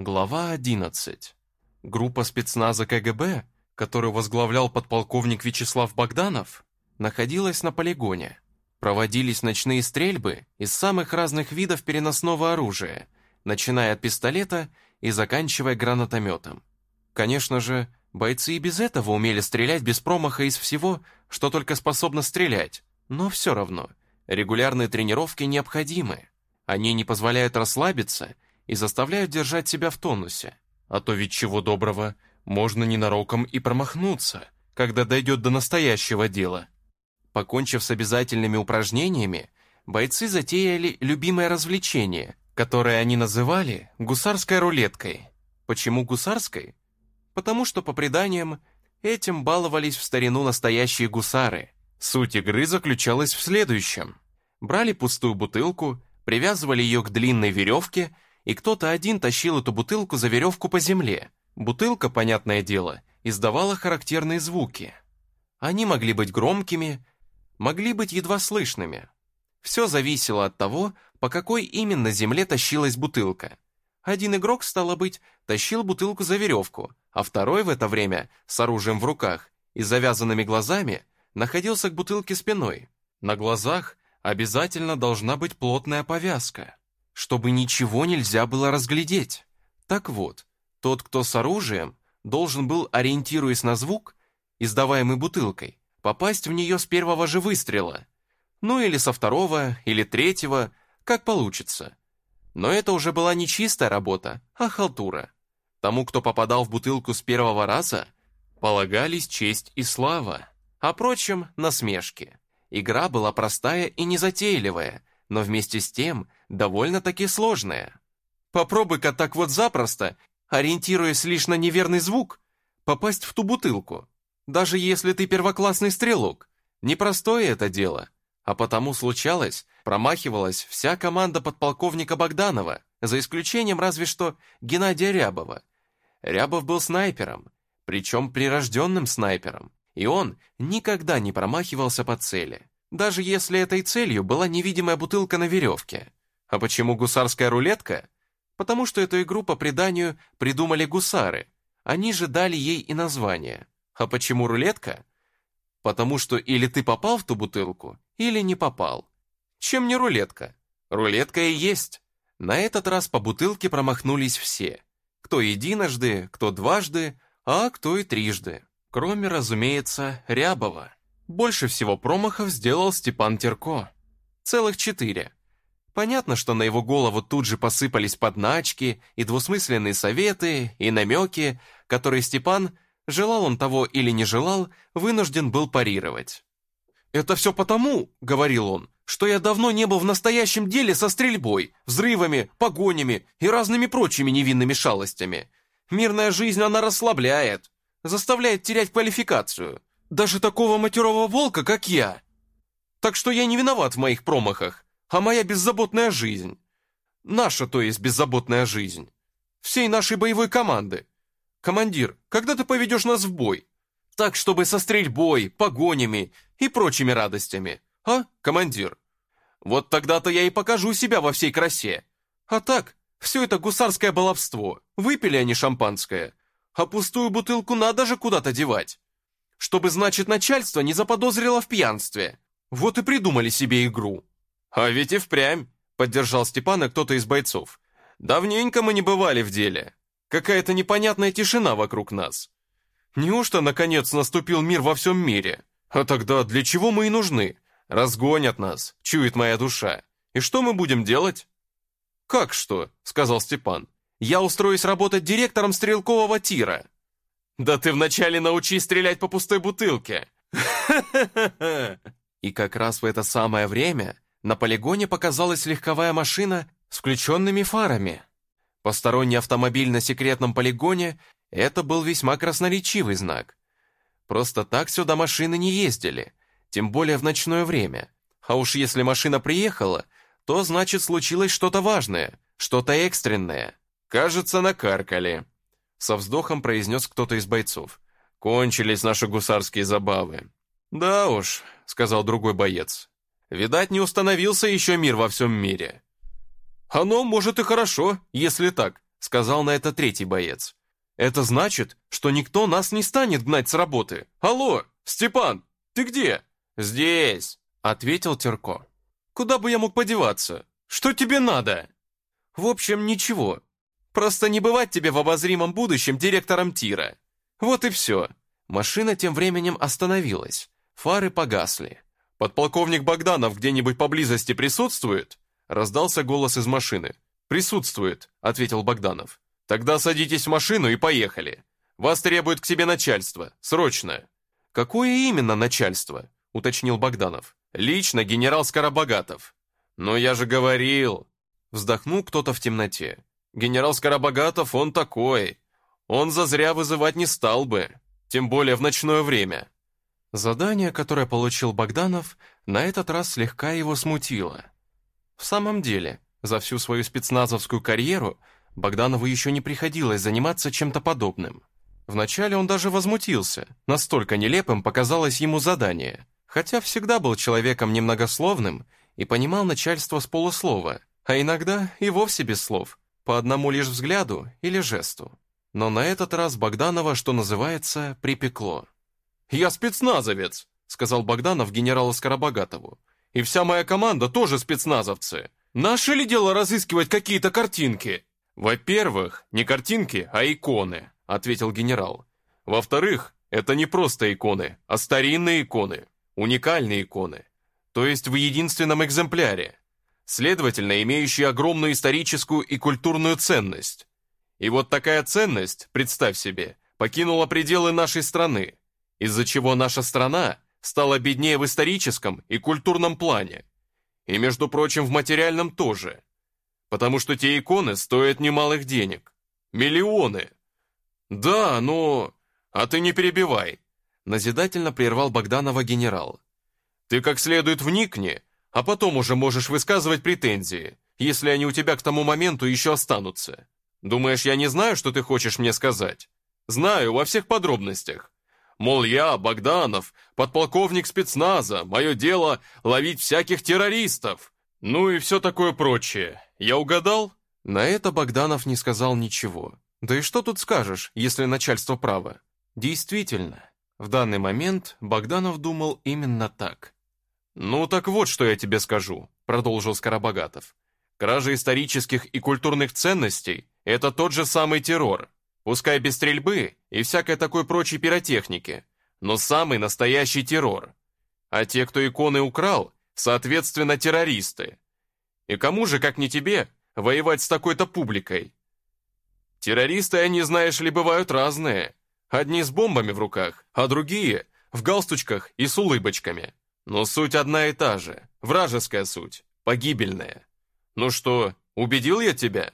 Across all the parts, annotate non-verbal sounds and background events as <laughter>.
Глава 11. Группа спецназа КГБ, которую возглавлял подполковник Вячеслав Богданов, находилась на полигоне. Проводились ночные стрельбы из самых разных видов переносного оружия, начиная от пистолета и заканчивая гранатометом. Конечно же, бойцы и без этого умели стрелять без промаха из всего, что только способно стрелять, но все равно, регулярные тренировки необходимы. Они не позволяют расслабиться – и заставляют держать себя в тонусе. А то ведь чего доброго, можно ненароком и промахнуться, когда дойдет до настоящего дела. Покончив с обязательными упражнениями, бойцы затеяли любимое развлечение, которое они называли гусарской рулеткой. Почему гусарской? Потому что, по преданиям, этим баловались в старину настоящие гусары. Суть игры заключалась в следующем. Брали пустую бутылку, привязывали ее к длинной веревке – и кто-то один тащил эту бутылку за веревку по земле. Бутылка, понятное дело, издавала характерные звуки. Они могли быть громкими, могли быть едва слышными. Все зависело от того, по какой именно земле тащилась бутылка. Один игрок, стало быть, тащил бутылку за веревку, а второй в это время, с оружием в руках и завязанными глазами, находился к бутылке спиной. На глазах обязательно должна быть плотная повязка чтобы ничего нельзя было разглядеть. Так вот, тот, кто с оружием, должен был, ориентируясь на звук, издаваемый бутылкой, попасть в нее с первого же выстрела. Ну или со второго, или третьего, как получится. Но это уже была не чистая работа, а халтура. Тому, кто попадал в бутылку с первого раза, полагались честь и слава, а прочим — насмешки. Игра была простая и незатейливая, но вместе с тем довольно-таки сложная. Попробуй-ка так вот запросто, ориентируясь лишь на неверный звук, попасть в ту бутылку. Даже если ты первоклассный стрелок. Непростое это дело. А потому случалось, промахивалась вся команда подполковника Богданова, за исключением разве что Геннадия Рябова. Рябов был снайпером, причем прирожденным снайпером, и он никогда не промахивался по цели даже если этой целью была невидимая бутылка на веревке. А почему гусарская рулетка? Потому что эту игру по преданию придумали гусары. Они же дали ей и название. А почему рулетка? Потому что или ты попал в ту бутылку, или не попал. Чем не рулетка? Рулетка и есть. На этот раз по бутылке промахнулись все. Кто единожды, кто дважды, а кто и трижды. Кроме, разумеется, Рябова. Больше всего промахов сделал Степан Терко. Целых четыре. Понятно, что на его голову тут же посыпались подначки и двусмысленные советы, и намеки, которые Степан, желал он того или не желал, вынужден был парировать. «Это все потому, — говорил он, — что я давно не был в настоящем деле со стрельбой, взрывами, погонями и разными прочими невинными шалостями. Мирная жизнь она расслабляет, заставляет терять квалификацию. Даже такого матерого волка, как я. Так что я не виноват в моих промахах, а моя беззаботная жизнь. Наша, то есть, беззаботная жизнь. Всей нашей боевой команды. Командир, когда ты поведешь нас в бой? Так, чтобы со стрельбой, погонями и прочими радостями. А, командир? Вот тогда-то я и покажу себя во всей красе. А так, все это гусарское баловство. Выпили они шампанское. А пустую бутылку надо же куда-то девать чтобы, значит, начальство не заподозрило в пьянстве. Вот и придумали себе игру. А ведь и впрямь, поддержал Степана кто-то из бойцов. Давненько мы не бывали в деле. Какая-то непонятная тишина вокруг нас. Неужто, наконец, наступил мир во всем мире? А тогда для чего мы и нужны? Разгонят нас, чует моя душа. И что мы будем делать? «Как что?» — сказал Степан. «Я устроюсь работать директором стрелкового тира». «Да ты вначале научись стрелять по пустой бутылке!» <laughs> И как раз в это самое время на полигоне показалась легковая машина с включенными фарами. Посторонний автомобиль на секретном полигоне – это был весьма красноречивый знак. Просто так сюда машины не ездили, тем более в ночное время. А уж если машина приехала, то значит случилось что-то важное, что-то экстренное. Кажется, накаркали. Со вздохом произнес кто-то из бойцов. «Кончились наши гусарские забавы». «Да уж», — сказал другой боец. «Видать, не установился еще мир во всем мире». «Оно, может, и хорошо, если так», сказал на это третий боец. «Это значит, что никто нас не станет гнать с работы. Алло, Степан, ты где?» «Здесь», — ответил Терко. «Куда бы я мог подеваться? Что тебе надо?» «В общем, ничего. Просто не бывать тебе в обозримом будущем директором тира. Вот и все». Машина тем временем остановилась. Фары погасли. «Подполковник Богданов где-нибудь поблизости присутствует?» Раздался голос из машины. «Присутствует», — ответил Богданов. «Тогда садитесь в машину и поехали. Вас требует к себе начальство. Срочно». «Какое именно начальство?» — уточнил Богданов. «Лично генерал Скоробогатов». «Но я же говорил...» Вздохнул кто-то в темноте. «Генерал Скоробогатов, он такой. Он зазря вызывать не стал бы, тем более в ночное время». Задание, которое получил Богданов, на этот раз слегка его смутило. В самом деле, за всю свою спецназовскую карьеру Богданову еще не приходилось заниматься чем-то подобным. Вначале он даже возмутился, настолько нелепым показалось ему задание, хотя всегда был человеком немногословным и понимал начальство с полуслова, а иногда и вовсе без слов, по одному лишь взгляду или жесту. Но на этот раз Богданова, что называется, припекло. «Я спецназовец», — сказал Богданов генералу Скоробогатову. «И вся моя команда тоже спецназовцы. Наше ли дело разыскивать какие-то картинки?» «Во-первых, не картинки, а иконы», — ответил генерал. «Во-вторых, это не просто иконы, а старинные иконы, уникальные иконы, то есть в единственном экземпляре, следовательно, имеющие огромную историческую и культурную ценность. И вот такая ценность, представь себе, покинула пределы нашей страны, из-за чего наша страна стала беднее в историческом и культурном плане. И, между прочим, в материальном тоже. Потому что те иконы стоят немалых денег. Миллионы. Да, но... А ты не перебивай. Назидательно прервал Богданова генерал. Ты как следует вникни, а потом уже можешь высказывать претензии, если они у тебя к тому моменту еще останутся. Думаешь, я не знаю, что ты хочешь мне сказать? Знаю, во всех подробностях. Мол, я, Богданов, подполковник спецназа, мое дело ловить всяких террористов. Ну и все такое прочее. Я угадал? На это Богданов не сказал ничего. Да и что тут скажешь, если начальство право? Действительно, в данный момент Богданов думал именно так. «Ну так вот, что я тебе скажу», — продолжил Скоробогатов. «Кража исторических и культурных ценностей — это тот же самый террор. Пускай без стрельбы и всякой такой прочей пиротехники, но самый настоящий террор. А те, кто иконы украл, соответственно, террористы. И кому же, как не тебе, воевать с такой-то публикой? Террористы, они, знаешь ли, бывают разные. Одни с бомбами в руках, а другие в галстучках и с улыбочками. Но суть одна и та же, вражеская суть, погибельная. Ну что, убедил я тебя?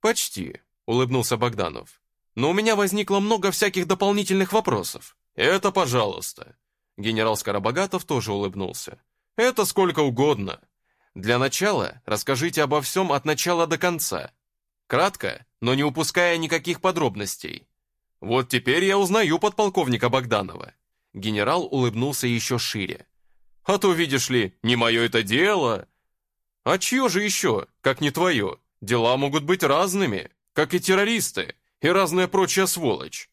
Почти, улыбнулся Богданов. Но у меня возникло много всяких дополнительных вопросов. Это пожалуйста. Генерал Скоробогатов тоже улыбнулся. Это сколько угодно. Для начала расскажите обо всем от начала до конца. Кратко, но не упуская никаких подробностей. Вот теперь я узнаю подполковника Богданова. Генерал улыбнулся еще шире. А то, видишь ли, не мое это дело. А чье же еще, как не твое? Дела могут быть разными, как и террористы и разная прочая сволочь.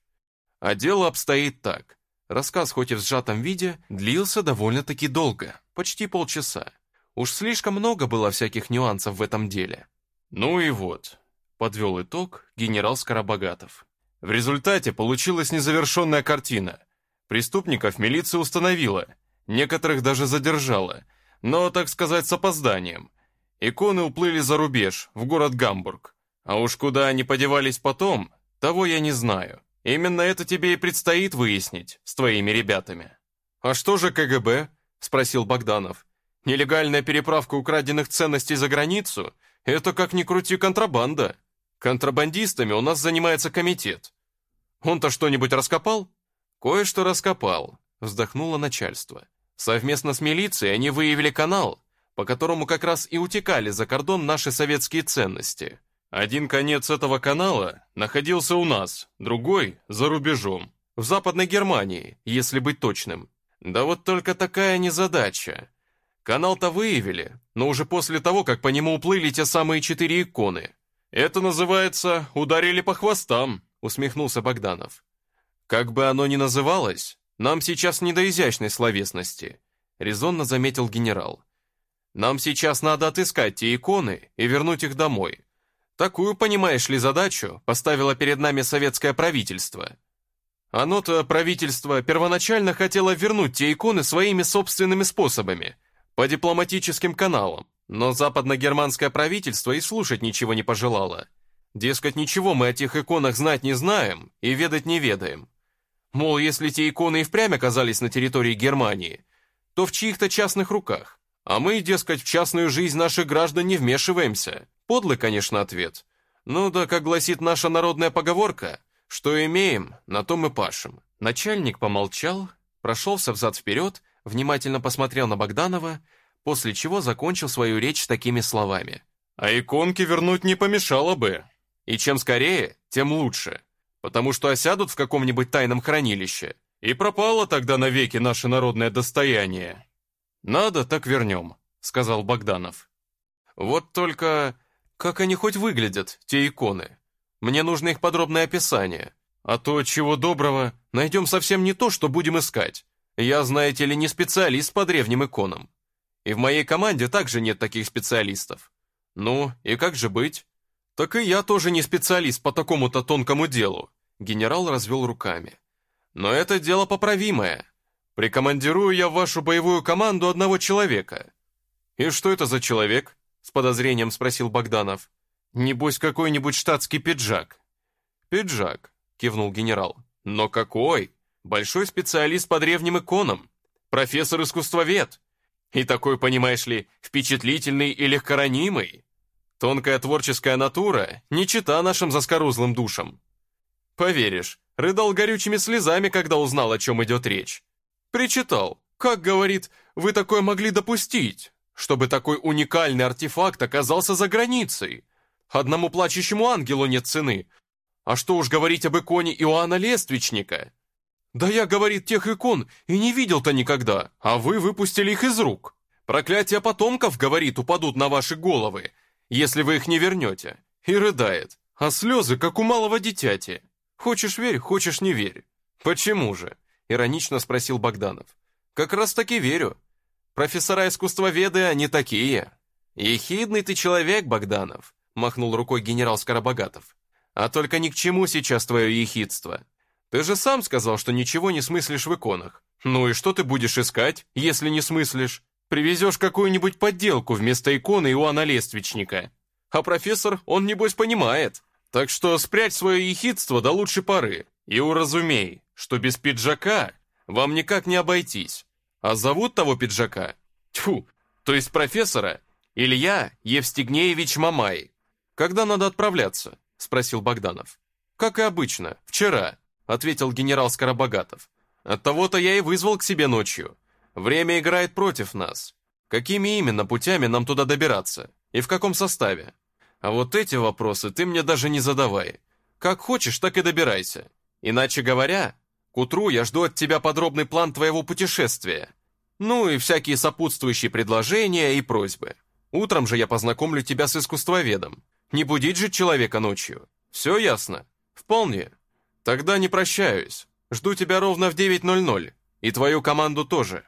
А дело обстоит так. Рассказ, хоть и в сжатом виде, длился довольно-таки долго, почти полчаса. Уж слишком много было всяких нюансов в этом деле. Ну и вот, подвел итог генерал Скоробогатов. В результате получилась незавершенная картина. Преступников милиция установила, некоторых даже задержала, но, так сказать, с опозданием. Иконы уплыли за рубеж, в город Гамбург. А уж куда они подевались потом, того я не знаю. Именно это тебе и предстоит выяснить с твоими ребятами. А что же КГБ? Спросил Богданов. Нелегальная переправка украденных ценностей за границу – это, как ни крути, контрабанда. Контрабандистами у нас занимается комитет. Он-то что-нибудь раскопал? Кое-что раскопал, вздохнуло начальство. Совместно с милицией они выявили канал, по которому как раз и утекали за кордон наши советские ценности – один конец этого канала находился у нас, другой – за рубежом, в Западной Германии, если быть точным. Да вот только такая незадача. Канал-то выявили, но уже после того, как по нему уплыли те самые четыре иконы. «Это называется «ударили по хвостам», — усмехнулся Богданов. «Как бы оно ни называлось, нам сейчас не до изящной словесности», — резонно заметил генерал. «Нам сейчас надо отыскать те иконы и вернуть их домой. Такую, понимаешь ли, задачу поставило перед нами советское правительство. Оно-то, правительство, первоначально хотело вернуть те иконы своими собственными способами, по дипломатическим каналам, но западно-германское правительство и слушать ничего не пожелало. Дескать, ничего мы о тех иконах знать не знаем и ведать не ведаем. Мол, если те иконы и впрямь оказались на территории Германии, то в чьих-то частных руках, а мы, дескать, в частную жизнь наших граждан не вмешиваемся. Подлый, конечно, ответ. Ну да, как гласит наша народная поговорка, что имеем, на то мы пашем. Начальник помолчал, прошелся взад-вперед, внимательно посмотрел на Богданова, после чего закончил свою речь такими словами. «А иконки вернуть не помешало бы. И чем скорее, тем лучше. Потому что осядут в каком-нибудь тайном хранилище, и пропало тогда навеки наше народное достояние». «Надо, так вернем», — сказал Богданов. «Вот только как они хоть выглядят, те иконы? Мне нужно их подробное описание. А то, чего доброго, найдем совсем не то, что будем искать. Я, знаете ли, не специалист по древним иконам. И в моей команде также нет таких специалистов. Ну, и как же быть? Так и я тоже не специалист по такому-то тонкому делу. Генерал развел руками. Но это дело поправимое. Прикомандирую я в вашу боевую команду одного человека. И что это за человек? С подозрением спросил Богданов. «Небось, какой-нибудь штатский пиджак». «Пиджак», кивнул генерал. «Но какой? Большой специалист по древним иконам. Профессор-искусствовед. И такой, понимаешь ли, впечатлительный и легкоранимый. Тонкая творческая натура, не чита нашим заскорузлым душам. Поверишь, рыдал горючими слезами, когда узнал, о чем идет речь. Причитал. Как, говорит, вы такое могли допустить? чтобы такой уникальный артефакт оказался за границей. Одному плачущему ангелу нет цены. А что уж говорить об иконе Иоанна Лествичника? Да я, говорит, тех икон и не видел-то никогда, а вы выпустили их из рук. Проклятия потомков, говорит, упадут на ваши головы, если вы их не вернете. И рыдает, а слезы, как у малого дитяти. Хочешь верь, хочешь не верь. Почему же? Иронично спросил Богданов. Как раз таки верю. Профессора искусствоведы они такие. Ехидный ты человек, Богданов, махнул рукой генерал Скоробогатов. А только ни к чему сейчас твое ехидство. Ты же сам сказал, что ничего не смыслишь в иконах. Ну и что ты будешь искать, если не смыслишь? Привезешь какую-нибудь подделку вместо иконы Иоанна Лествичника. А профессор, он небось понимает. Так что спрячь свое ехидство до лучшей поры и уразумей, что без пиджака вам никак не обойтись. А зовут того пиджака? Тьфу, то есть профессора? Илья Евстигнеевич Мамай. Когда надо отправляться? Спросил Богданов. Как и обычно, вчера, ответил генерал Скоробогатов. Оттого-то я и вызвал к себе ночью. Время играет против нас. Какими именно путями нам туда добираться? И в каком составе? А вот эти вопросы ты мне даже не задавай. Как хочешь, так и добирайся. Иначе говоря, к утру я жду от тебя подробный план твоего путешествия. Ну и всякие сопутствующие предложения и просьбы. Утром же я познакомлю тебя с искусствоведом. Не будить же человека ночью. Все ясно? Вполне. Тогда не прощаюсь. Жду тебя ровно в 9.00. И твою команду тоже.